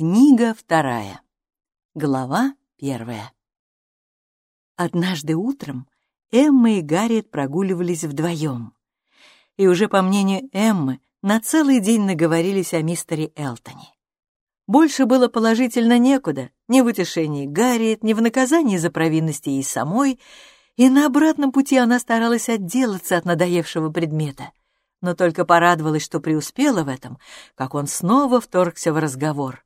Книга вторая. Глава первая. Однажды утром Эмма и Гарриет прогуливались вдвоем. И уже по мнению Эммы, на целый день наговорились о мистере Элтоне. Больше было положительно некуда, ни в утешении Гарриет, ни в наказании за провинности ей самой, и на обратном пути она старалась отделаться от надоевшего предмета, но только порадовалась, что преуспела в этом, как он снова вторгся в разговор.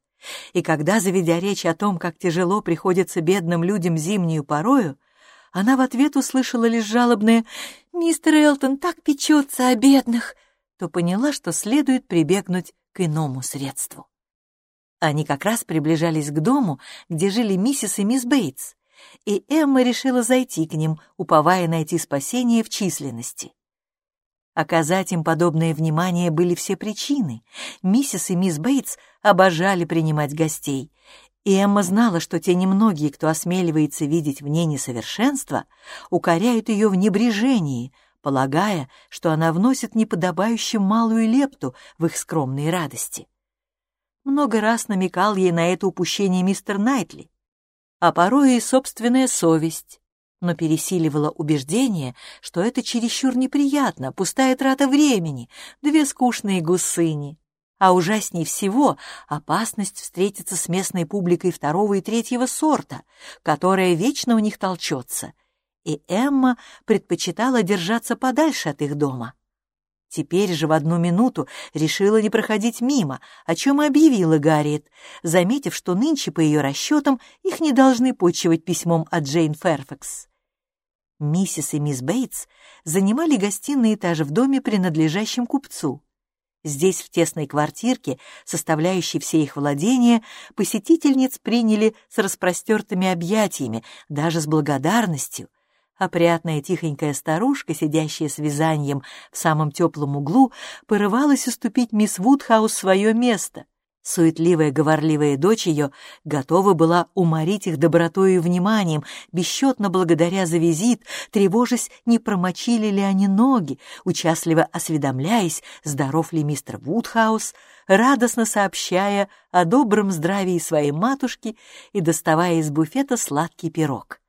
И когда, заведя речь о том, как тяжело приходится бедным людям зимнюю порою, она в ответ услышала лишь жалобное «Мистер Элтон так печется о бедных», то поняла, что следует прибегнуть к иному средству. Они как раз приближались к дому, где жили миссис и мисс Бейтс, и Эмма решила зайти к ним, уповая найти спасение в численности. Оказать им подобное внимание были все причины. Миссис и мисс Бейтс обожали принимать гостей, и Эмма знала, что те немногие, кто осмеливается видеть в ней несовершенство, укоряют ее в небрежении, полагая, что она вносит неподобающую малую лепту в их скромные радости. Много раз намекал ей на это упущение мистер Найтли, а порой и собственная совесть, но пересиливало убеждение, что это чересчур неприятно, пустая трата времени, две скучные гусыни. А ужаснее всего опасность встретиться с местной публикой второго и третьего сорта, которая вечно у них толчется. И Эмма предпочитала держаться подальше от их дома. Теперь же в одну минуту решила не проходить мимо, о чем и объявила Гарриет, заметив, что нынче, по ее расчетам, их не должны почивать письмом от Джейн Ферфакс. Миссис и мисс Бейтс занимали гостиный этаж в доме, принадлежащем купцу. Здесь, в тесной квартирке, составляющей все их владения, посетительниц приняли с распростертыми объятиями, даже с благодарностью. Опрятная тихонькая старушка, сидящая с вязанием в самом теплом углу, порывалась уступить мисс Вудхаус свое место — Суетливая, говорливая дочь ее готова была уморить их добротой и вниманием, бесчетно благодаря за визит, тревожась, не промочили ли они ноги, участливо осведомляясь, здоров ли мистер Вудхаус, радостно сообщая о добром здравии своей матушки и доставая из буфета сладкий пирог.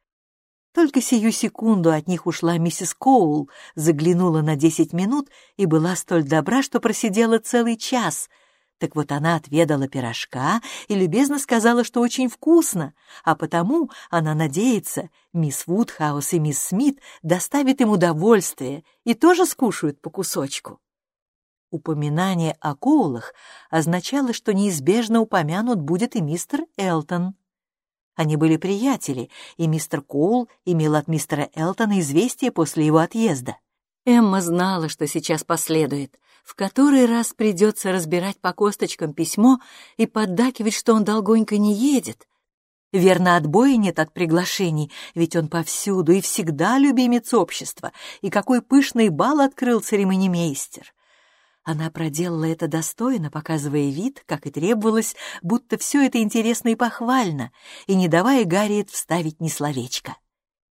Только сию секунду от них ушла миссис Коул, заглянула на десять минут и была столь добра, что просидела целый час — так вот она отведала пирожка и любезно сказала, что очень вкусно, а потому она надеется, мисс Вудхаус и мисс Смит доставят им удовольствие и тоже скушают по кусочку. Упоминание о Коулах означало, что неизбежно упомянут будет и мистер Элтон. Они были приятели, и мистер Коул имел от мистера Элтона известие после его отъезда. Эмма знала, что сейчас последует, в который раз придется разбирать по косточкам письмо и поддакивать, что он долгонько не едет. Верно, отбоя нет от приглашений, ведь он повсюду и всегда любимец общества, и какой пышный бал открыл церемонимейстер. Она проделала это достойно, показывая вид, как и требовалось, будто все это интересно и похвально, и не давая Гарриет вставить ни словечко.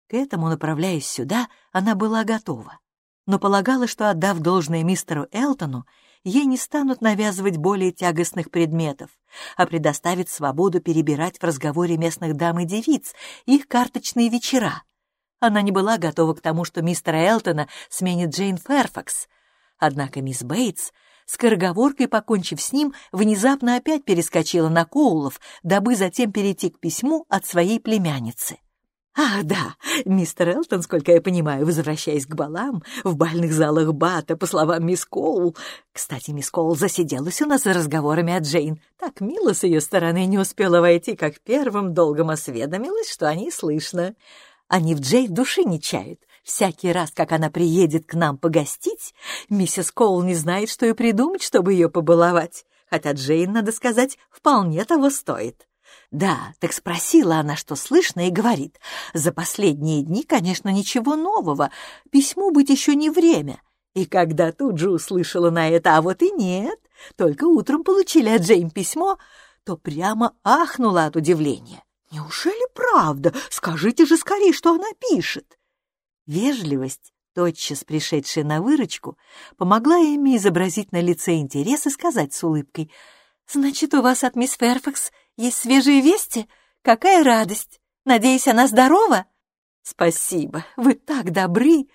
К этому, направляясь сюда, она была готова но полагала, что, отдав должное мистеру Элтону, ей не станут навязывать более тягостных предметов, а предоставят свободу перебирать в разговоре местных дам и девиц их карточные вечера. Она не была готова к тому, что мистера Элтона сменит Джейн Ферфакс. Однако мисс Бейтс, скороговоркой покончив с ним, внезапно опять перескочила на Коулов, дабы затем перейти к письму от своей племянницы. «Ах, да, мистер Элтон, сколько я понимаю, возвращаясь к балам, в бальных залах Бата, по словам мисс Коул. Кстати, мисс Коул засиделась у нас за разговорами о Джейн. Так мило с ее стороны не успела войти, как первым долгом осведомилась, что о ней слышно. Они в Джейн души не чают. Всякий раз, как она приедет к нам погостить, миссис Коул не знает, что и придумать, чтобы ее побаловать. Хотя Джейн, надо сказать, вполне того стоит». Да, так спросила она, что слышно, и говорит, за последние дни, конечно, ничего нового, письму быть еще не время. И когда тут же услышала на это, а вот и нет, только утром получили от Джейн письмо, то прямо ахнула от удивления. «Неужели правда? Скажите же скорее, что она пишет!» Вежливость, тотчас пришедшая на выручку, помогла Эми изобразить на лице интерес и сказать с улыбкой — «Значит, у вас от мисс Ферфакс есть свежие вести? Какая радость! Надеюсь, она здорова?» «Спасибо, вы так добры!»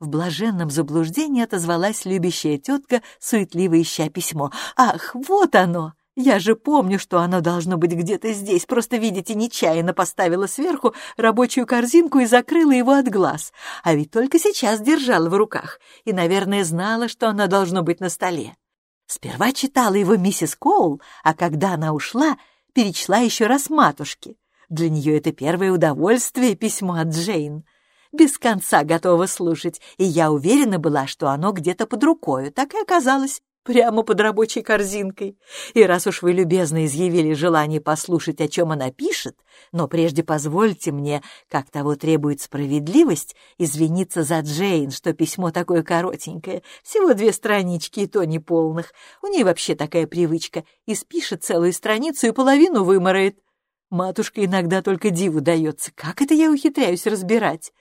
В блаженном заблуждении отозвалась любящая тетка, суетливо ища письмо. «Ах, вот оно! Я же помню, что оно должно быть где-то здесь. Просто, видите, нечаянно поставила сверху рабочую корзинку и закрыла его от глаз. А ведь только сейчас держала в руках и, наверное, знала, что оно должно быть на столе. Сперва читала его миссис Коул, а когда она ушла, перечла еще раз матушке. Для нее это первое удовольствие — письмо от Джейн. Без конца готова слушать, и я уверена была, что оно где-то под рукою. Так и оказалось прямо под рабочей корзинкой. И раз уж вы любезно изъявили желание послушать, о чем она пишет, но прежде позвольте мне, как того требует справедливость, извиниться за Джейн, что письмо такое коротенькое, всего две странички и то неполных. У ней вообще такая привычка, испишет целую страницу и половину выморает. Матушка иногда только диву дается, как это я ухитряюсь разбирать.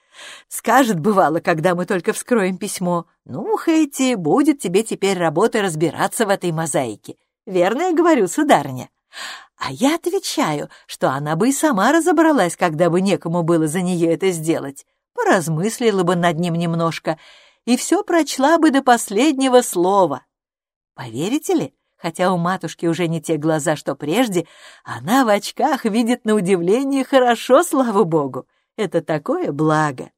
Скажет, бывало, когда мы только вскроем письмо, «Ну, Хэти, будет тебе теперь работа разбираться в этой мозаике». Верно я говорю, сударыня? А я отвечаю, что она бы и сама разобралась, когда бы некому было за нее это сделать. Поразмыслила бы над ним немножко и все прочла бы до последнего слова. Поверите ли, хотя у матушки уже не те глаза, что прежде, она в очках видит на удивление хорошо, слава богу. Это такое благо.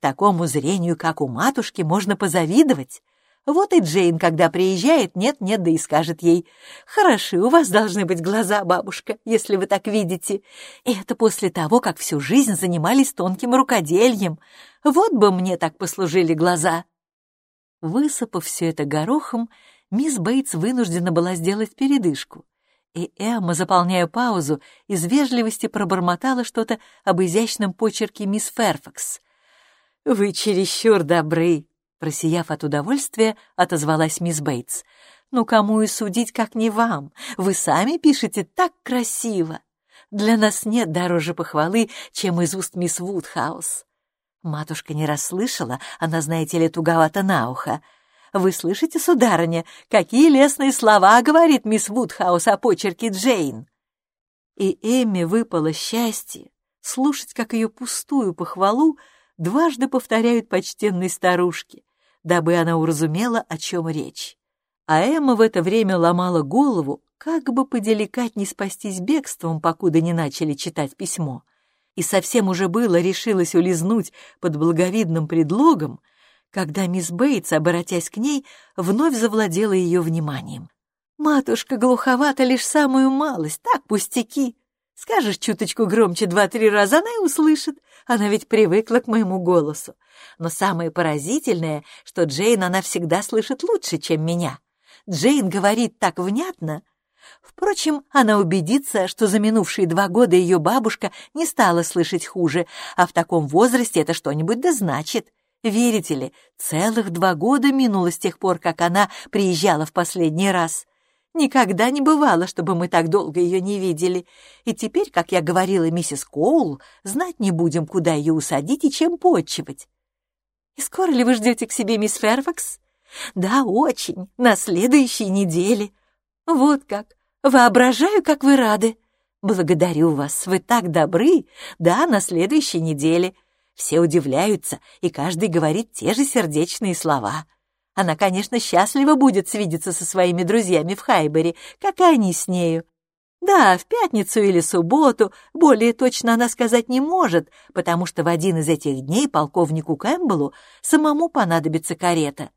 Такому зрению, как у матушки, можно позавидовать. Вот и Джейн, когда приезжает, нет-нет, да и скажет ей, «Хороши у вас должны быть глаза, бабушка, если вы так видите». И это после того, как всю жизнь занимались тонким рукодельем. Вот бы мне так послужили глаза. Высыпав все это горохом, мисс Бейтс вынуждена была сделать передышку и Эмма, заполняя паузу, из вежливости пробормотала что-то об изящном почерке мисс Ферфакс. «Вы чересчур добры!» Просияв от удовольствия, отозвалась мисс Бейтс. «Ну, кому и судить, как не вам? Вы сами пишете так красиво! Для нас нет дороже похвалы, чем из уст мисс Вудхаус». Матушка не расслышала, она, знаете ли, туговато на ухо. Вы слышите, сударыня, какие лестные слова говорит мисс Вудхаус о почерке Джейн?» И Эмми выпало счастье слушать, как ее пустую похвалу дважды повторяют почтенной старушке, дабы она уразумела, о чем речь. А Эмма в это время ломала голову, как бы поделикатней спастись бегством, покуда не начали читать письмо. И совсем уже было решилась улизнуть под благовидным предлогом, когда мисс Бейтс, обратясь к ней, вновь завладела ее вниманием. «Матушка глуховата лишь самую малость, так пустяки. Скажешь чуточку громче два-три раза, она и услышит. Она ведь привыкла к моему голосу. Но самое поразительное, что Джейн она всегда слышит лучше, чем меня. Джейн говорит так внятно. Впрочем, она убедится, что за минувшие два года ее бабушка не стала слышать хуже, а в таком возрасте это что-нибудь да значит. Верите ли, целых два года минуло с тех пор, как она приезжала в последний раз. Никогда не бывало, чтобы мы так долго ее не видели. И теперь, как я говорила миссис Коул, знать не будем, куда ее усадить и чем почивать. И скоро ли вы ждете к себе мисс Ферфакс? Да, очень, на следующей неделе. Вот как. Воображаю, как вы рады. Благодарю вас, вы так добры. Да, на следующей неделе. Все удивляются, и каждый говорит те же сердечные слова. Она, конечно, счастлива будет свидеться со своими друзьями в Хайбере, как и они с нею. Да, в пятницу или субботу, более точно она сказать не может, потому что в один из этих дней полковнику Кэмпбеллу самому понадобится карета.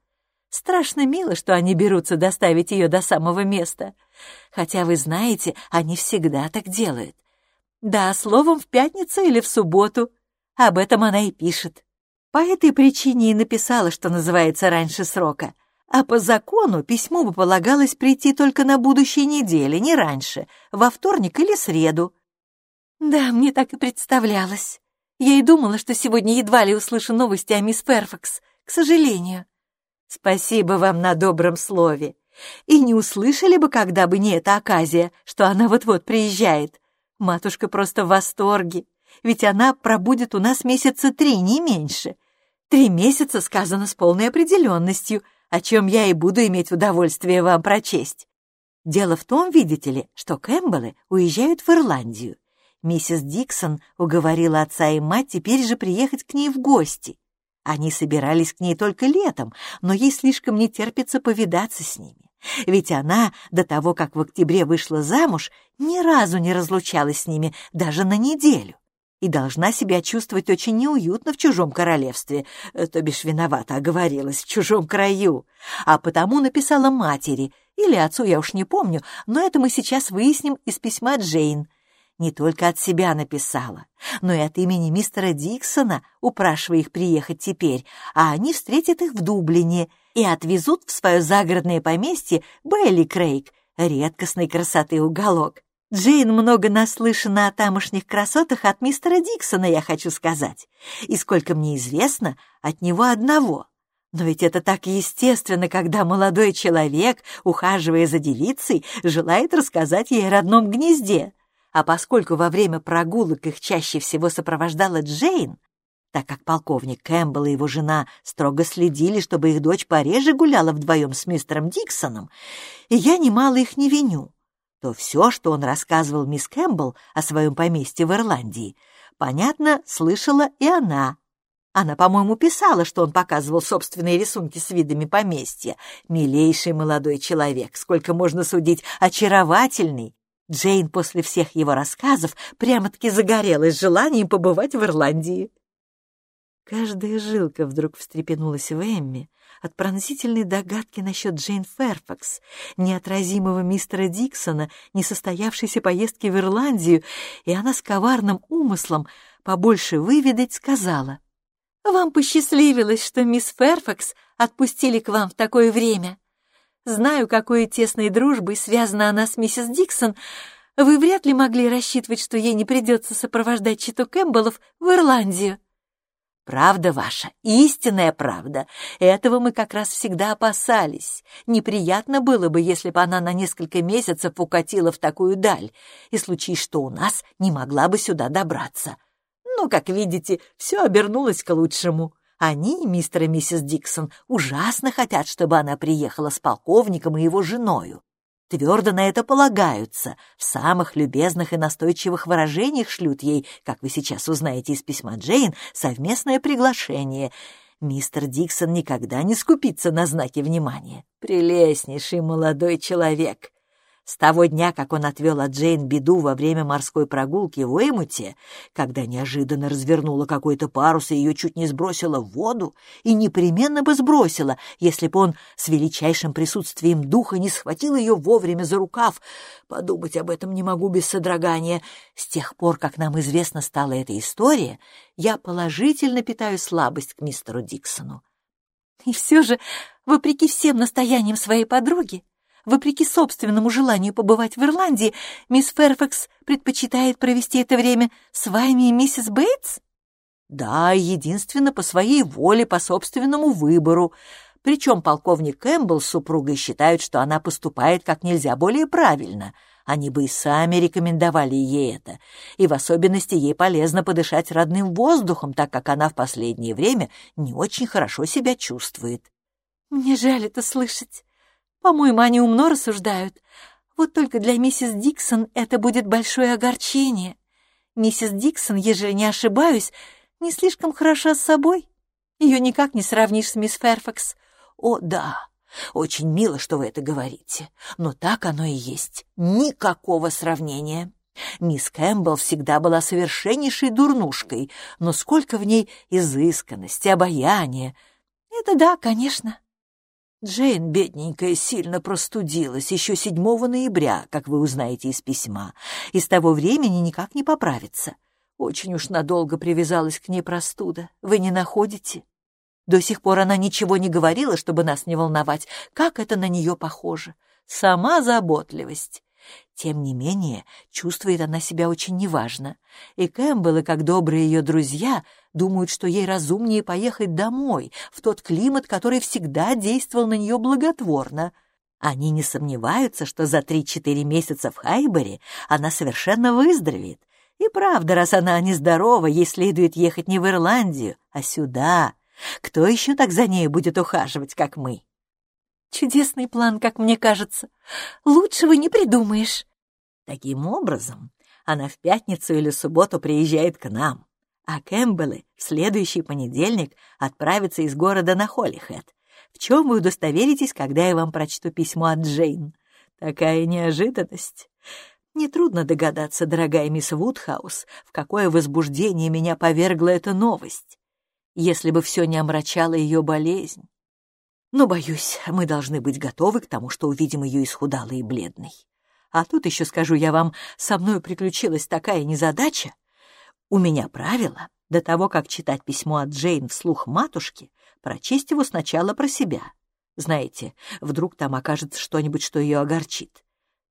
Страшно мило, что они берутся доставить ее до самого места. Хотя, вы знаете, они всегда так делают. Да, словом, в пятницу или в субботу — об этом она и пишет. По этой причине и написала, что называется, раньше срока. А по закону письмо бы полагалось прийти только на будущей неделе, не раньше, во вторник или среду. Да, мне так и представлялось. Я и думала, что сегодня едва ли услышу новости о мисс Ферфакс, к сожалению. Спасибо вам на добром слове. И не услышали бы, когда бы не эта оказия, что она вот-вот приезжает. Матушка просто в восторге ведь она пробудет у нас месяца три, не меньше. Три месяца сказано с полной определенностью, о чем я и буду иметь удовольствие вам прочесть. Дело в том, видите ли, что Кэмпбеллы уезжают в Ирландию. Миссис Диксон уговорила отца и мать теперь же приехать к ней в гости. Они собирались к ней только летом, но ей слишком не терпится повидаться с ними. Ведь она, до того, как в октябре вышла замуж, ни разу не разлучалась с ними даже на неделю и должна себя чувствовать очень неуютно в чужом королевстве, э, то бишь виновата, оговорилась, в чужом краю, а потому написала матери, или отцу, я уж не помню, но это мы сейчас выясним из письма Джейн. Не только от себя написала, но и от имени мистера Диксона, упрашивая их приехать теперь, а они встретят их в Дублине и отвезут в свое загородное поместье Бейли Крейг, редкостной красоты уголок. Джейн много наслышана о тамошних красотах от мистера Диксона, я хочу сказать. И сколько мне известно, от него одного. Но ведь это так естественно, когда молодой человек, ухаживая за девицей, желает рассказать ей о родном гнезде. А поскольку во время прогулок их чаще всего сопровождала Джейн, так как полковник Кэмпбелл и его жена строго следили, чтобы их дочь пореже гуляла вдвоем с мистером Диксоном, и я немало их не виню то все, что он рассказывал мисс Кэмпбелл о своем поместье в Ирландии, понятно, слышала и она. Она, по-моему, писала, что он показывал собственные рисунки с видами поместья. Милейший молодой человек, сколько можно судить, очаровательный. Джейн после всех его рассказов прямо-таки загорелась желанием побывать в Ирландии. Каждая жилка вдруг встрепенулась в Эмме, от пронзительной догадки насчет Джейн Ферфакс, неотразимого мистера Диксона, несостоявшейся поездки в Ирландию, и она с коварным умыслом побольше выведать сказала. «Вам посчастливилось, что мисс Ферфакс отпустили к вам в такое время. Знаю, какой тесной дружбой связана она с миссис Диксон, вы вряд ли могли рассчитывать, что ей не придется сопровождать читу Кэмпбеллов в Ирландию. Правда ваша, истинная правда. Этого мы как раз всегда опасались. Неприятно было бы, если бы она на несколько месяцев укатила в такую даль, и случись, что у нас не могла бы сюда добраться. Но, как видите, все обернулось к лучшему. Они, мистер и миссис Диксон, ужасно хотят, чтобы она приехала с полковником и его женою твердо на это полагаются, в самых любезных и настойчивых выражениях шлют ей, как вы сейчас узнаете из письма Джейн, совместное приглашение. Мистер Диксон никогда не скупится на знаки внимания. Прелестнейший молодой человек. С того дня, как он отвел от Джейн беду во время морской прогулки в Уэймуте, когда неожиданно развернула какой-то парус и ее чуть не сбросила в воду, и непременно бы сбросила, если бы он с величайшим присутствием духа не схватил ее вовремя за рукав. Подумать об этом не могу без содрогания. С тех пор, как нам известно стала эта история, я положительно питаю слабость к мистеру Диксону. И все же, вопреки всем настояниям своей подруги, Вопреки собственному желанию побывать в Ирландии, мисс Ферфакс предпочитает провести это время с вами и миссис Бейтс? Да, единственно по своей воле, по собственному выбору. Причем полковник Кэмпбелл с супругой считают, что она поступает как нельзя более правильно. Они бы и сами рекомендовали ей это. И в особенности ей полезно подышать родным воздухом, так как она в последнее время не очень хорошо себя чувствует. «Мне жаль это слышать. По-моему, они умно рассуждают. Вот только для миссис Диксон это будет большое огорчение. Миссис Диксон, ежели не ошибаюсь, не слишком хороша с собой. Ее никак не сравнишь с мисс Ферфакс. О, да, очень мило, что вы это говорите, но так оно и есть. Никакого сравнения. Мисс Кэмпбелл всегда была совершеннейшей дурнушкой, но сколько в ней изысканности, обаяния. Это да, конечно. Джейн, бедненькая, сильно простудилась еще 7 ноября, как вы узнаете из письма, и с того времени никак не поправится. Очень уж надолго привязалась к ней простуда. Вы не находите? До сих пор она ничего не говорила, чтобы нас не волновать. Как это на нее похоже? Сама заботливость. Тем не менее, чувствует она себя очень неважно, и Кэмпбеллы, как добрые ее друзья, думают, что ей разумнее поехать домой, в тот климат, который всегда действовал на нее благотворно. Они не сомневаются, что за три-четыре месяца в Хайбере она совершенно выздоровеет. И правда, раз она нездорова, ей следует ехать не в Ирландию, а сюда. Кто еще так за ней будет ухаживать, как мы? Чудесный план, как мне кажется. Лучшего не придумаешь. Таким образом, она в пятницу или субботу приезжает к нам, а Кэмпбеллы в следующий понедельник отправятся из города на Холлихэт. В чем вы удостоверитесь, когда я вам прочту письмо от Джейн? Такая неожиданность. Нетрудно догадаться, дорогая мисс Вудхаус, в какое возбуждение меня повергла эта новость, если бы все не омрачало ее болезнь. Но, боюсь, мы должны быть готовы к тому, что увидим ее исхудалой и бледной. А тут еще, скажу я вам, со мной приключилась такая незадача. У меня правило, до того, как читать письмо от Джейн вслух матушке, прочесть его сначала про себя. Знаете, вдруг там окажется что-нибудь, что ее огорчит.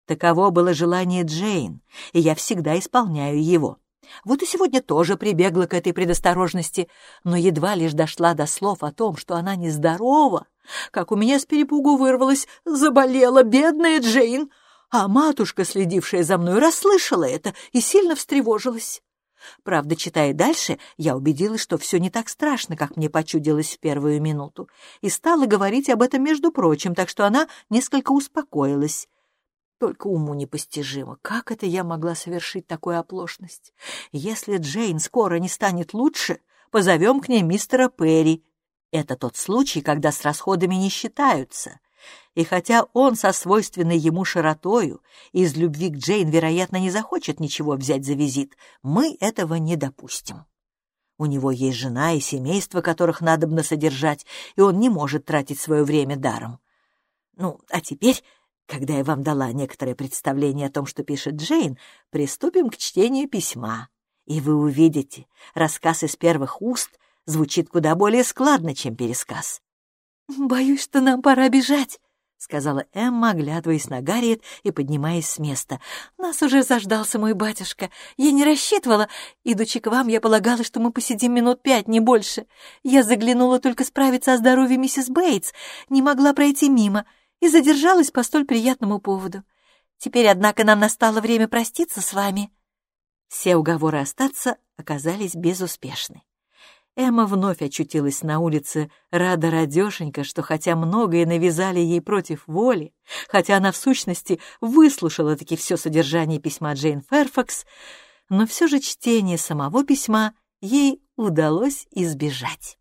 Таково было желание Джейн, и я всегда исполняю его. Вот и сегодня тоже прибегла к этой предосторожности, но едва лишь дошла до слов о том, что она нездорова, как у меня с перепугу вырвалась «заболела бедная Джейн», а матушка, следившая за мной, расслышала это и сильно встревожилась. Правда, читая дальше, я убедилась, что все не так страшно, как мне почудилось в первую минуту, и стала говорить об этом, между прочим, так что она несколько успокоилась. Только уму непостижимо, как это я могла совершить такую оплошность? Если Джейн скоро не станет лучше, позовем к ней мистера Перри. Это тот случай, когда с расходами не считаются. И хотя он со свойственной ему широтою из любви к Джейн, вероятно, не захочет ничего взять за визит, мы этого не допустим. У него есть жена и семейство, которых надобно содержать, и он не может тратить свое время даром. Ну, а теперь когда я вам дала некоторое представление о том, что пишет Джейн, приступим к чтению письма, и вы увидите, рассказ из первых уст звучит куда более складно, чем пересказ. «Боюсь, что нам пора бежать», — сказала Эмма, оглядываясь на Гарриет и поднимаясь с места. «Нас уже заждался мой батюшка. Я не рассчитывала. Идучи к вам, я полагала, что мы посидим минут пять, не больше. Я заглянула только справиться о здоровье миссис Бейтс, не могла пройти мимо» и задержалась по столь приятному поводу. Теперь, однако, нам настало время проститься с вами». Все уговоры остаться оказались безуспешны. Эмма вновь очутилась на улице, рада радешенька, что хотя многое навязали ей против воли, хотя она в сущности выслушала таки все содержание письма Джейн Ферфакс, но все же чтение самого письма ей удалось избежать.